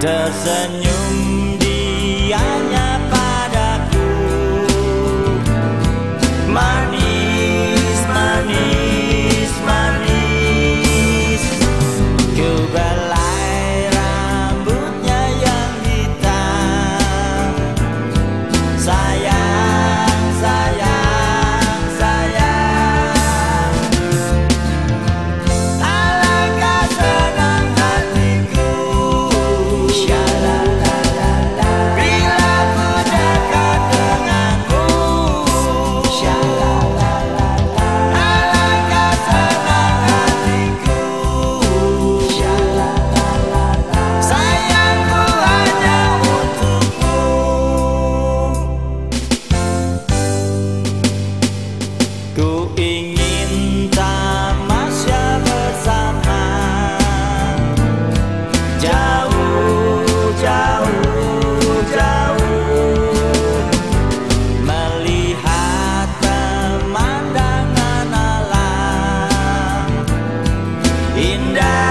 Tersenyum Indah